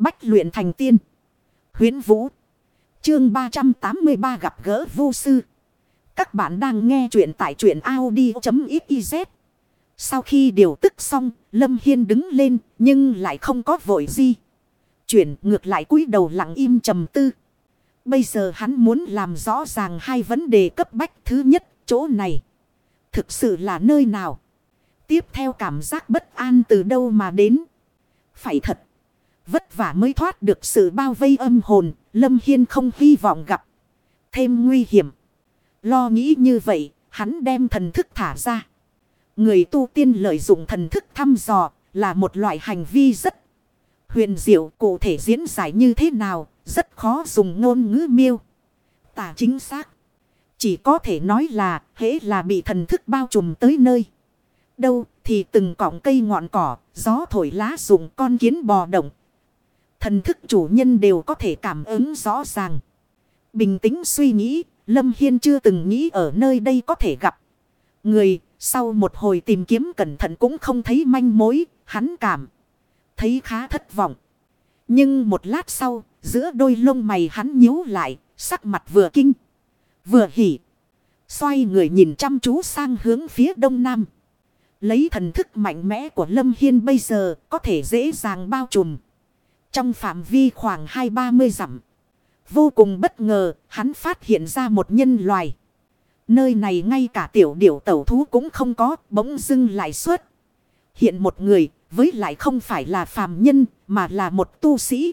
Bách luyện thành tiên. Huyến Vũ. Chương 383 gặp gỡ vô sư. Các bạn đang nghe truyện tại truyện Audi.xyz. Sau khi điều tức xong, Lâm Hiên đứng lên, nhưng lại không có vội gì. Chuyển ngược lại cúi đầu lặng im trầm tư. Bây giờ hắn muốn làm rõ ràng hai vấn đề cấp bách. Thứ nhất, chỗ này. Thực sự là nơi nào? Tiếp theo cảm giác bất an từ đâu mà đến? Phải thật. Vất vả mới thoát được sự bao vây âm hồn. Lâm Hiên không hy vọng gặp. Thêm nguy hiểm. Lo nghĩ như vậy. Hắn đem thần thức thả ra. Người tu tiên lợi dụng thần thức thăm dò. Là một loại hành vi rất huyền diệu. Cụ thể diễn giải như thế nào. Rất khó dùng ngôn ngữ miêu. Tả chính xác. Chỉ có thể nói là hễ là bị thần thức bao trùm tới nơi. Đâu thì từng cọng cây ngọn cỏ, gió thổi lá rụng con kiến bò động. Thần thức chủ nhân đều có thể cảm ứng rõ ràng. Bình tĩnh suy nghĩ, Lâm Hiên chưa từng nghĩ ở nơi đây có thể gặp. Người, sau một hồi tìm kiếm cẩn thận cũng không thấy manh mối, hắn cảm. Thấy khá thất vọng. Nhưng một lát sau, giữa đôi lông mày hắn nhíu lại, sắc mặt vừa kinh, vừa hỉ. Xoay người nhìn chăm chú sang hướng phía đông nam. Lấy thần thức mạnh mẽ của Lâm Hiên bây giờ có thể dễ dàng bao trùm. Trong phạm vi khoảng hai ba mươi dặm. Vô cùng bất ngờ, hắn phát hiện ra một nhân loài. Nơi này ngay cả tiểu điểu tẩu thú cũng không có, bỗng dưng lại xuất. Hiện một người, với lại không phải là phàm nhân, mà là một tu sĩ.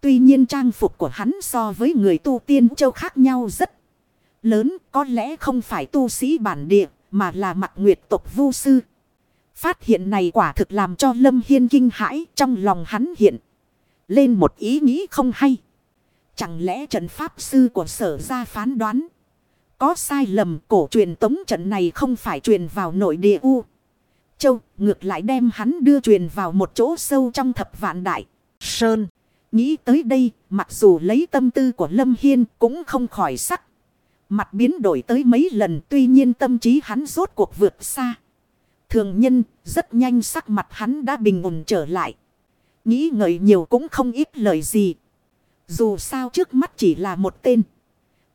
Tuy nhiên trang phục của hắn so với người tu tiên châu khác nhau rất lớn, có lẽ không phải tu sĩ bản địa, mà là mặt nguyệt tộc vu sư. Phát hiện này quả thực làm cho Lâm Hiên kinh hãi trong lòng hắn hiện. Lên một ý nghĩ không hay. Chẳng lẽ trận pháp sư của sở ra phán đoán. Có sai lầm cổ truyền tống trận này không phải truyền vào nội địa U. Châu, ngược lại đem hắn đưa truyền vào một chỗ sâu trong thập vạn đại. Sơn. Nghĩ tới đây, mặc dù lấy tâm tư của Lâm Hiên cũng không khỏi sắc. Mặt biến đổi tới mấy lần, tuy nhiên tâm trí hắn rốt cuộc vượt xa. Thường nhân, rất nhanh sắc mặt hắn đã bình ổn trở lại. Nghĩ ngợi nhiều cũng không ít lời gì. Dù sao trước mắt chỉ là một tên.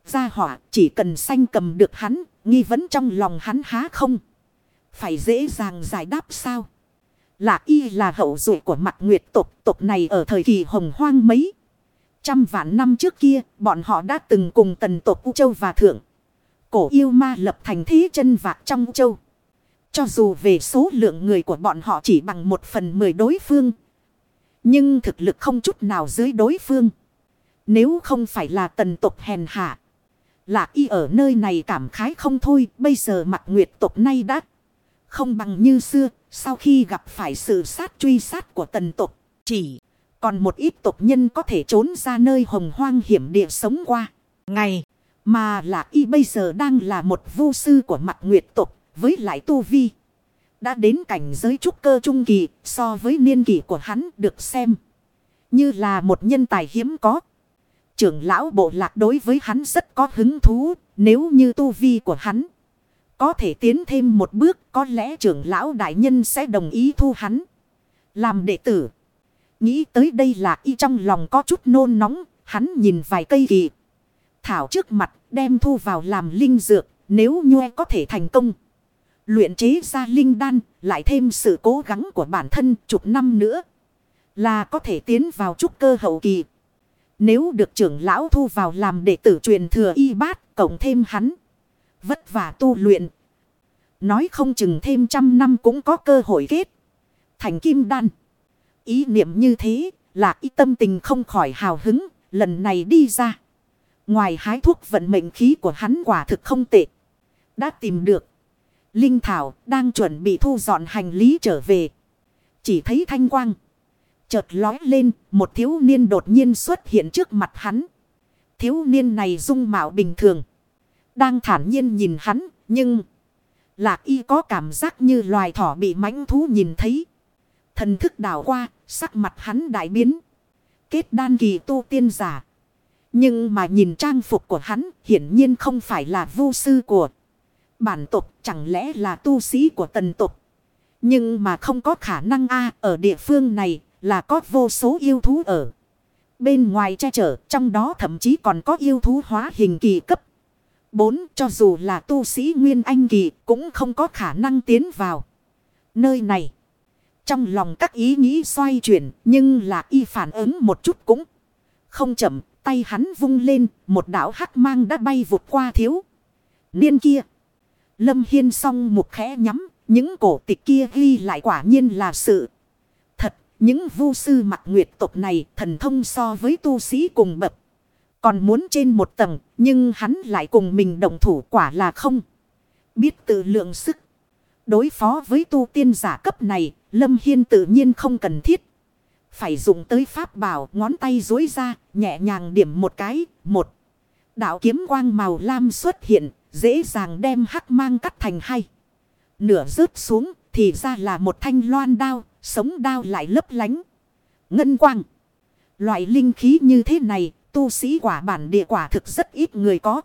Gia hỏa chỉ cần sanh cầm được hắn, nghi vấn trong lòng hắn há không. Phải dễ dàng giải đáp sao. Lạc y là hậu duệ của mặt nguyệt tộc. Tộc này ở thời kỳ hồng hoang mấy. Trăm vạn năm trước kia, bọn họ đã từng cùng tần tộc U Châu và Thượng. Cổ yêu ma lập thành thế chân vạc trong U Châu. Cho dù về số lượng người của bọn họ chỉ bằng một phần mười đối phương. Nhưng thực lực không chút nào dưới đối phương. Nếu không phải là tần tộc hèn hạ. Lạc y ở nơi này cảm khái không thôi. Bây giờ mặt nguyệt tộc nay đã không bằng như xưa. Sau khi gặp phải sự sát truy sát của tần tộc. Chỉ còn một ít tộc nhân có thể trốn ra nơi hồng hoang hiểm địa sống qua. Ngày mà lạc y bây giờ đang là một vô sư của mặt nguyệt tộc với lại tu vi. Đã đến cảnh giới trúc cơ trung kỳ, so với niên kỳ của hắn được xem. Như là một nhân tài hiếm có. Trưởng lão bộ lạc đối với hắn rất có hứng thú. Nếu như tu vi của hắn có thể tiến thêm một bước, có lẽ trưởng lão đại nhân sẽ đồng ý thu hắn. Làm đệ tử. Nghĩ tới đây là y trong lòng có chút nôn nóng. Hắn nhìn vài cây kỳ. Thảo trước mặt, đem thu vào làm linh dược. Nếu như có thể thành công. Luyện chế ra linh đan, lại thêm sự cố gắng của bản thân chục năm nữa. Là có thể tiến vào trúc cơ hậu kỳ. Nếu được trưởng lão thu vào làm đệ tử truyền thừa y bát, cộng thêm hắn. Vất vả tu luyện. Nói không chừng thêm trăm năm cũng có cơ hội kết. Thành kim đan. Ý niệm như thế là ý tâm tình không khỏi hào hứng. Lần này đi ra. Ngoài hái thuốc vận mệnh khí của hắn quả thực không tệ. Đã tìm được. Linh Thảo đang chuẩn bị thu dọn hành lý trở về. Chỉ thấy thanh quang. Chợt lói lên, một thiếu niên đột nhiên xuất hiện trước mặt hắn. Thiếu niên này dung mạo bình thường. Đang thản nhiên nhìn hắn, nhưng... Lạc y có cảm giác như loài thỏ bị mãnh thú nhìn thấy. Thần thức đảo qua, sắc mặt hắn đại biến. Kết đan kỳ tu tiên giả. Nhưng mà nhìn trang phục của hắn, hiển nhiên không phải là vô sư của bản tộc chẳng lẽ là tu sĩ của tần tộc. Nhưng mà không có khả năng a ở địa phương này là có vô số yêu thú ở. Bên ngoài che chở, trong đó thậm chí còn có yêu thú hóa hình kỳ cấp. 4. Cho dù là tu sĩ Nguyên Anh kỳ cũng không có khả năng tiến vào. Nơi này. Trong lòng các ý nghĩ xoay chuyển nhưng là y phản ứng một chút cũng không chậm. Tay hắn vung lên một đảo hắc mang đã bay vụt qua thiếu. Niên kia. Lâm Hiên song một khẽ nhắm. Những cổ tịch kia ghi lại quả nhiên là sự thật. Những vu sư mặt nguyệt tộc này thần thông so với tu sĩ cùng bậc. Còn muốn trên một tầng, nhưng hắn lại cùng mình đồng thủ quả là không. Biết tự lượng sức. Đối phó với tu tiên giả cấp này, Lâm Hiên tự nhiên không cần thiết. Phải dùng tới pháp bảo ngón tay dối ra, nhẹ nhàng điểm một cái, một. Đạo kiếm quang màu lam xuất hiện, dễ dàng đem hắc mang cắt thành hai. Nửa rớt xuống, thì ra là một thanh loan đao, sống đao lại lấp lánh. Ngân quang. Loại linh khí như thế này, tu sĩ quả bản địa quả thực rất ít người có.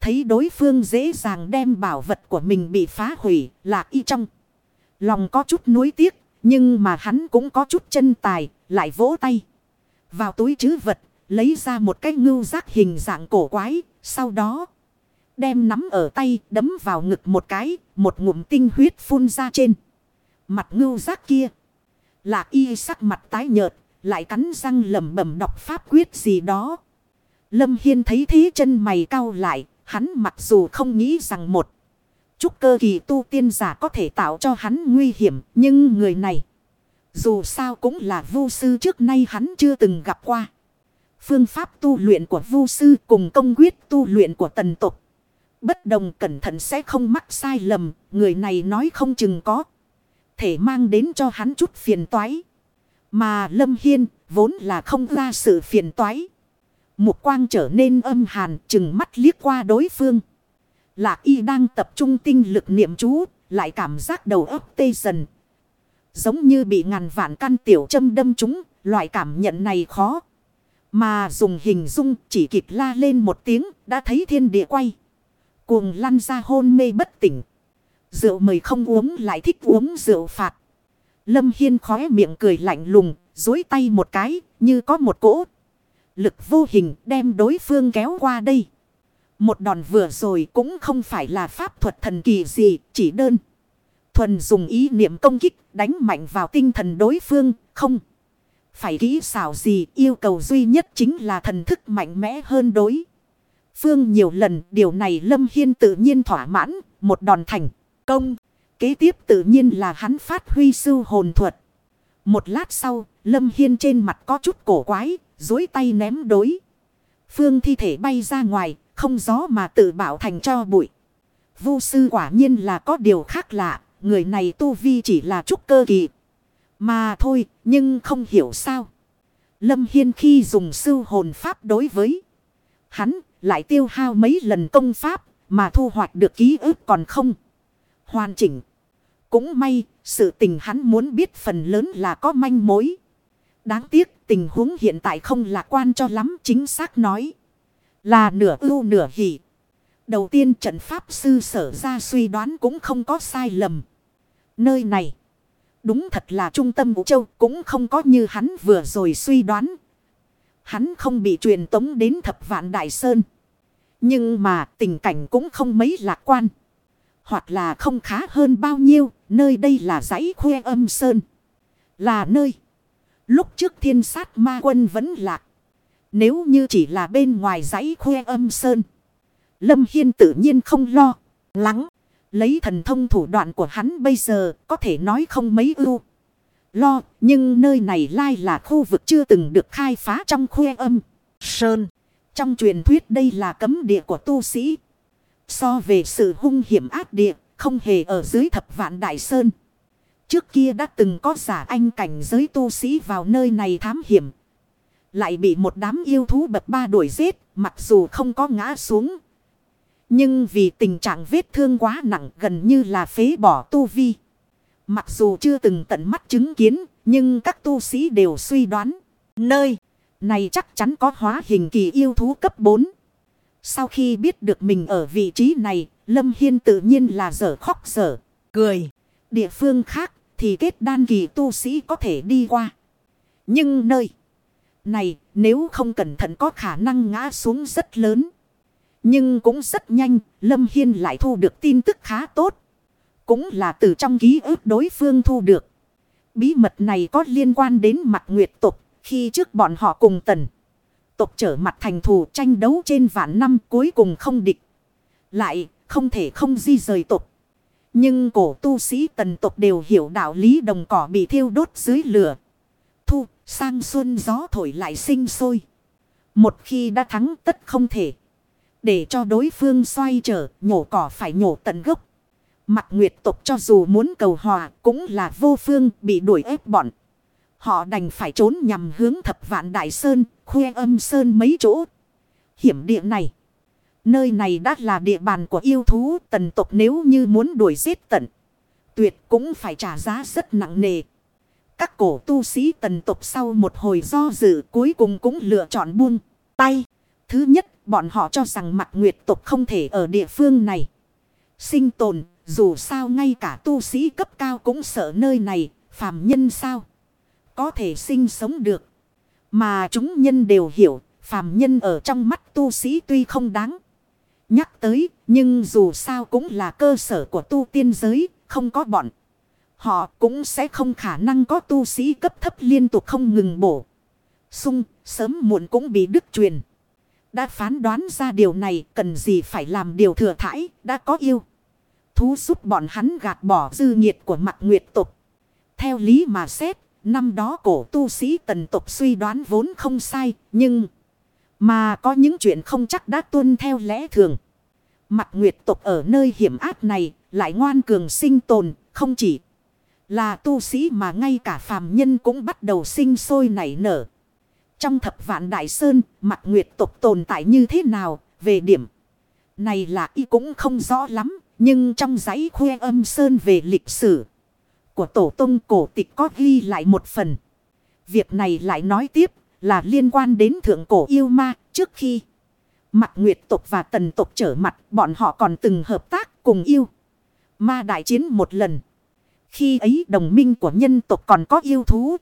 Thấy đối phương dễ dàng đem bảo vật của mình bị phá hủy là y trong. Lòng có chút nuối tiếc, nhưng mà hắn cũng có chút chân tài, lại vỗ tay. Vào túi chứ vật, lấy ra một cái ngưu giác hình dạng cổ quái, sau đó đem nắm ở tay đấm vào ngực một cái, một ngụm tinh huyết phun ra trên. Mặt ngưu giác kia, là y sắc mặt tái nhợt, lại cắn răng lẩm bẩm đọc pháp quyết gì đó. Lâm Hiên thấy thế chân mày cau lại. Hắn mặc dù không nghĩ rằng một chút cơ kỳ tu tiên giả có thể tạo cho hắn nguy hiểm. Nhưng người này dù sao cũng là vô sư trước nay hắn chưa từng gặp qua. Phương pháp tu luyện của vô sư cùng công quyết tu luyện của tần tục. Bất đồng cẩn thận sẽ không mắc sai lầm. Người này nói không chừng có. Thể mang đến cho hắn chút phiền toái. Mà Lâm Hiên vốn là không ra sự phiền toái. Mục quang trở nên âm hàn chừng mắt liếc qua đối phương. Lạc y đang tập trung tinh lực niệm chú, lại cảm giác đầu óc tê dần. Giống như bị ngàn vạn căn tiểu châm đâm trúng, loại cảm nhận này khó. Mà dùng hình dung chỉ kịp la lên một tiếng, đã thấy thiên địa quay. Cuồng lăn ra hôn mê bất tỉnh. Rượu mời không uống lại thích uống rượu phạt. Lâm Hiên khóe miệng cười lạnh lùng, dối tay một cái, như có một cỗ. Lực vô hình đem đối phương kéo qua đây. Một đòn vừa rồi cũng không phải là pháp thuật thần kỳ gì, chỉ đơn. Thuần dùng ý niệm công kích, đánh mạnh vào tinh thần đối phương, không. Phải kỹ xảo gì, yêu cầu duy nhất chính là thần thức mạnh mẽ hơn đối. Phương nhiều lần, điều này Lâm Hiên tự nhiên thỏa mãn, một đòn thành, công. Kế tiếp tự nhiên là hắn phát huy sư hồn thuật. Một lát sau, Lâm Hiên trên mặt có chút cổ quái, dối tay ném đối. Phương thi thể bay ra ngoài, không gió mà tự bảo thành cho bụi. Vu sư quả nhiên là có điều khác lạ, người này tu vi chỉ là chút cơ kỳ. Mà thôi, nhưng không hiểu sao. Lâm Hiên khi dùng sư hồn pháp đối với hắn, lại tiêu hao mấy lần công pháp, mà thu hoạch được ký ức còn không. Hoàn chỉnh. Cũng may, sự tình hắn muốn biết phần lớn là có manh mối. Đáng tiếc, tình huống hiện tại không lạc quan cho lắm chính xác nói. Là nửa ưu nửa hỷ. Đầu tiên trận pháp sư sở ra suy đoán cũng không có sai lầm. Nơi này, đúng thật là trung tâm vũ châu cũng không có như hắn vừa rồi suy đoán. Hắn không bị truyền tống đến thập vạn đại sơn. Nhưng mà tình cảnh cũng không mấy lạc quan. Hoặc là không khá hơn bao nhiêu, nơi đây là dãy khuê âm sơn. Là nơi. Lúc trước thiên sát ma quân vẫn lạc. Nếu như chỉ là bên ngoài dãy khuê âm sơn. Lâm Hiên tự nhiên không lo. Lắng. Lấy thần thông thủ đoạn của hắn bây giờ có thể nói không mấy ưu. Lo. Nhưng nơi này lai là khu vực chưa từng được khai phá trong khuê âm. Sơn. Trong truyền thuyết đây là cấm địa của tu sĩ. So về sự hung hiểm ác địa, không hề ở dưới thập vạn đại sơn. Trước kia đã từng có giả anh cảnh giới tu sĩ vào nơi này thám hiểm. Lại bị một đám yêu thú bập ba đuổi giết, mặc dù không có ngã xuống. Nhưng vì tình trạng vết thương quá nặng gần như là phế bỏ tu vi. Mặc dù chưa từng tận mắt chứng kiến, nhưng các tu sĩ đều suy đoán. Nơi này chắc chắn có hóa hình kỳ yêu thú cấp 4. Sau khi biết được mình ở vị trí này, Lâm Hiên tự nhiên là dở khóc dở, cười. Địa phương khác thì kết đan kỳ tu sĩ có thể đi qua. Nhưng nơi này nếu không cẩn thận có khả năng ngã xuống rất lớn. Nhưng cũng rất nhanh, Lâm Hiên lại thu được tin tức khá tốt. Cũng là từ trong ký ức đối phương thu được. Bí mật này có liên quan đến mặt nguyệt tục khi trước bọn họ cùng tần. Tục trở mặt thành thù tranh đấu trên vạn năm cuối cùng không địch. Lại không thể không di rời tục. Nhưng cổ tu sĩ tần tục đều hiểu đạo lý đồng cỏ bị thiêu đốt dưới lửa. Thu, sang xuân gió thổi lại sinh sôi. Một khi đã thắng tất không thể. Để cho đối phương xoay trở, nhổ cỏ phải nhổ tận gốc. Mặt nguyệt tộc cho dù muốn cầu hòa cũng là vô phương bị đuổi ép bọn. Họ đành phải trốn nhằm hướng thập vạn đại sơn, khuê âm sơn mấy chỗ. Hiểm địa này. Nơi này đã là địa bàn của yêu thú tần tộc nếu như muốn đuổi giết tận. Tuyệt cũng phải trả giá rất nặng nề. Các cổ tu sĩ tần tộc sau một hồi do dự cuối cùng cũng lựa chọn buông tay. Thứ nhất, bọn họ cho rằng mặt nguyệt tộc không thể ở địa phương này. Sinh tồn, dù sao ngay cả tu sĩ cấp cao cũng sợ nơi này, phàm nhân sao? Có thể sinh sống được. Mà chúng nhân đều hiểu, phàm nhân ở trong mắt tu sĩ tuy không đáng. Nhắc tới, nhưng dù sao cũng là cơ sở của tu tiên giới, không có bọn. Họ cũng sẽ không khả năng có tu sĩ cấp thấp liên tục không ngừng bổ. xung sớm muộn cũng bị đức truyền. Đã phán đoán ra điều này cần gì phải làm điều thừa thải, đã có yêu. Thú giúp bọn hắn gạt bỏ dư nhiệt của mặt nguyệt tục. Theo lý mà xét, năm đó cổ tu sĩ tần tục suy đoán vốn không sai, nhưng... Mà có những chuyện không chắc đã tuân theo lẽ thường. Mặt nguyệt tục ở nơi hiểm ác này lại ngoan cường sinh tồn, không chỉ là tu sĩ mà ngay cả phàm nhân cũng bắt đầu sinh sôi nảy nở. Trong thập vạn đại sơn, mặt nguyệt tục tồn tại như thế nào, về điểm này là y cũng không rõ lắm, nhưng trong giấy khuê âm sơn về lịch sử của tổ tông cổ tịch có ghi lại một phần. Việc này lại nói tiếp là liên quan đến thượng cổ yêu ma trước khi mặt nguyệt tục và tần tục trở mặt bọn họ còn từng hợp tác cùng yêu. Ma đại chiến một lần. Khi ấy đồng minh của nhân tộc còn có yêu thú.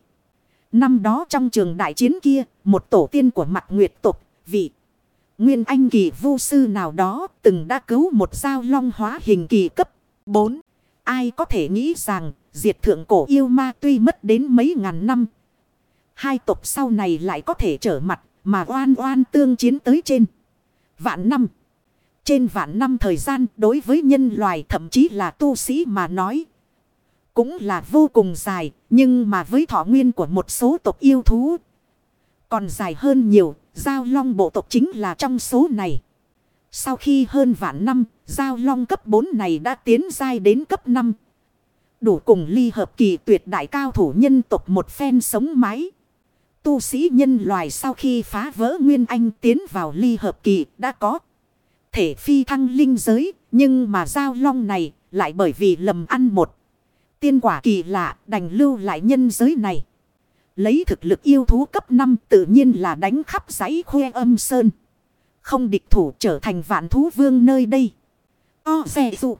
Năm đó trong trường đại chiến kia, một tổ tiên của mặt nguyệt tục, vị Nguyên Anh kỳ Vu sư nào đó từng đã cứu một giao long hóa hình kỳ cấp 4. Ai có thể nghĩ rằng diệt thượng cổ yêu ma tuy mất đến mấy ngàn năm. Hai tộc sau này lại có thể trở mặt mà oan oan tương chiến tới trên. Vạn năm. Trên vạn năm thời gian đối với nhân loài thậm chí là tu sĩ mà nói cũng là vô cùng dài, nhưng mà với thọ nguyên của một số tộc yêu thú. Còn dài hơn nhiều, giao long bộ tộc chính là trong số này. Sau khi hơn vạn năm, giao long cấp 4 này đã tiến dai đến cấp 5. Đủ cùng ly hợp kỳ tuyệt đại cao thủ nhân tộc một phen sống mái. Tu sĩ nhân loài sau khi phá vỡ Nguyên Anh tiến vào ly hợp kỳ đã có. Thể phi thăng linh giới, nhưng mà giao long này lại bởi vì lầm ăn một. Tiên quả kỳ lạ đành lưu lại nhân giới này. Lấy thực lực yêu thú cấp 5 tự nhiên là đánh khắp giấy khuê âm sơn. Không địch thủ trở thành vạn thú vương nơi đây. O xe dụng.